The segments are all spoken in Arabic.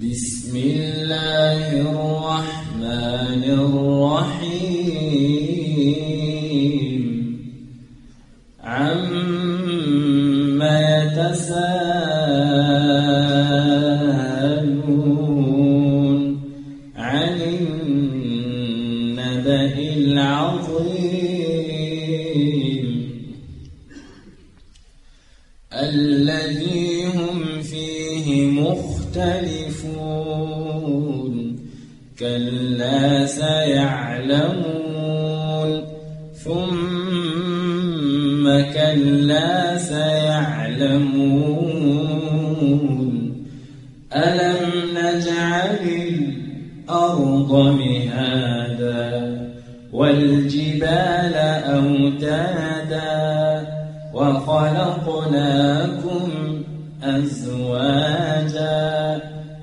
بسم الله الرحمن الرحيم. عم يتساءلون عن النبأ العظيم. سيعلمون. ثم كلا سيعلمون. ألم نجعل الأرض مهادا والجبال أوتادا وخلقناكم أزواجا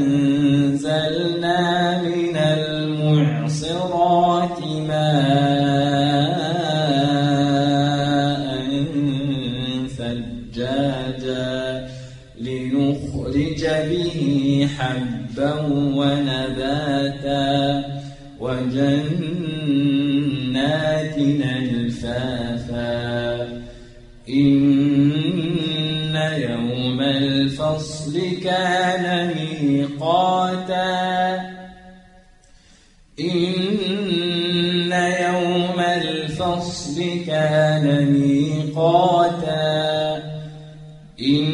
وأنزلنا من المعصرات ماء ثجاجا لنخرج به حبا ونباتا وجنات الفافا إن الفصل كان ميقاتا. إن يوم الفصل كان ميقاتا. إن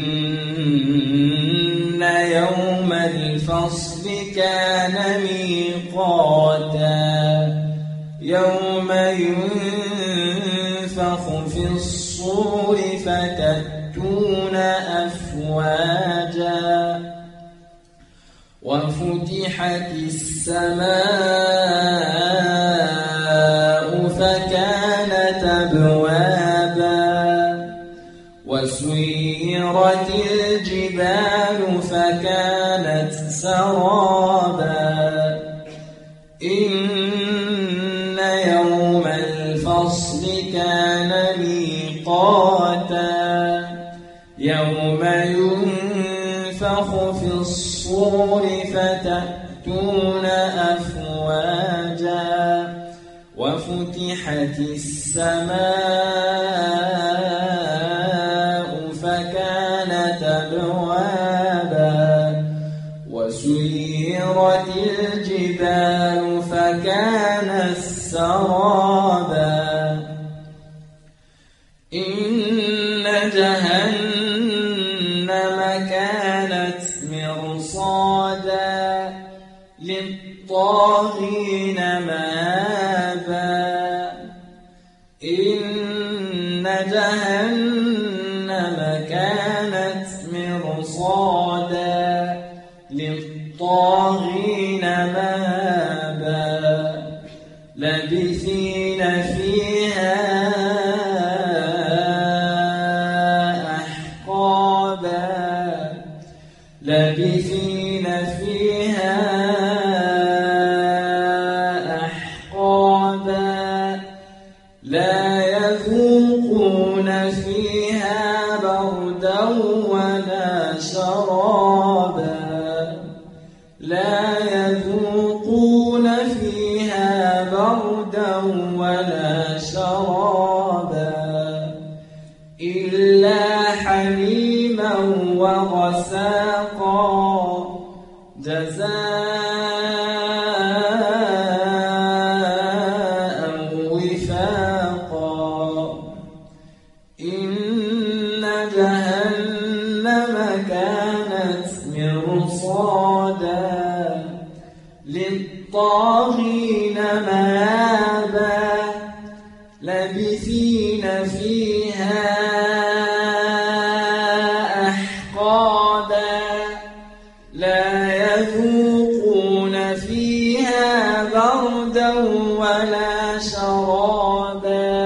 يوم الفصل كان ميقاتا. يوم ينفخ وفتحت السماء فكانت أبوابا وسيرت الجبال فكانت سرابا إن يوم الفصل كان ميقاتا يوم ينفخ في الصور فتأتون أفواجا وفتحت السماء فكانت أبوابا وسيرت الجبال فكانت سرابا إن جهنم كانت مرصادا للطاغين مابا إن جهنم كانت مرصادا للطاغين مابا لبثين فيها يذوقون فيها بردا ولا شرابا لا يذوقون فيها بردا ولا شرابا إلا حميما وغساقا جزاء للطاغين مآبا لبثين فيها أحقابا لا يذوقون فيها بردا ولا شرابا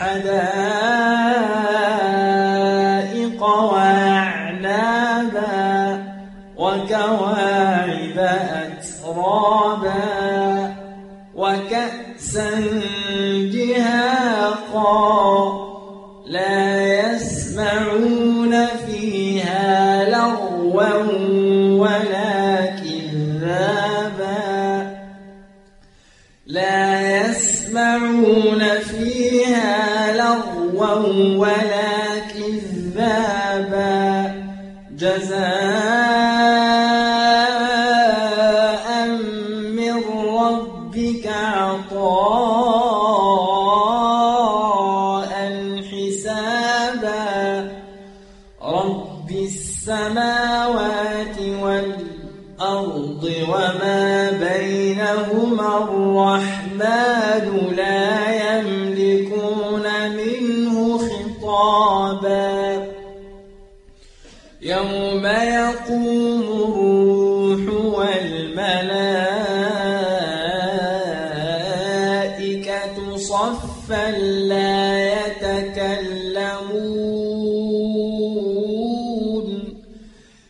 حدائق الرحمن لا يملكون منه خطابا. يوم يقوم الروح والملائكة صفا لا يتكلمون.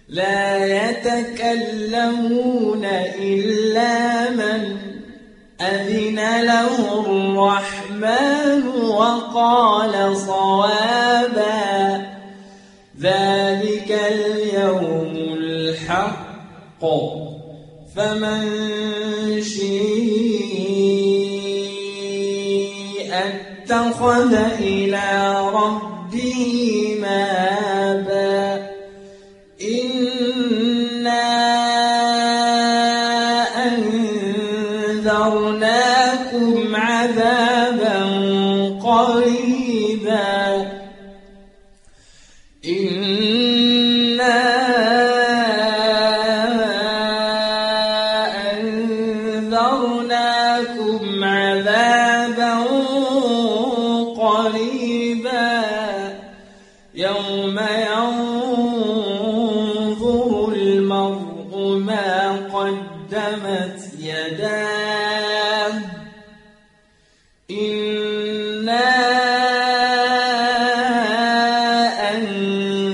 لا يتكلمون إلا أذن له الرحمن وقال صوابا. ذلك اليوم الحق. فمن شيء اتخذ إلى ربه مآبا. إنا أنذرناكم عذابا قريبا. إنا أنذرناكم عذابا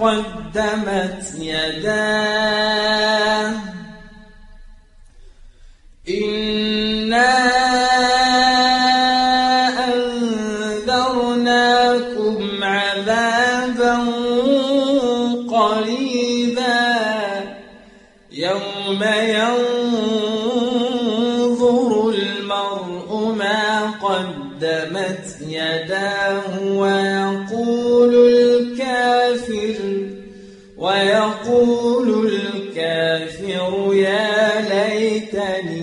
قدمت يداه. إنا قدمت يداه ويقول الكافر ويقول الكافر يا ليتني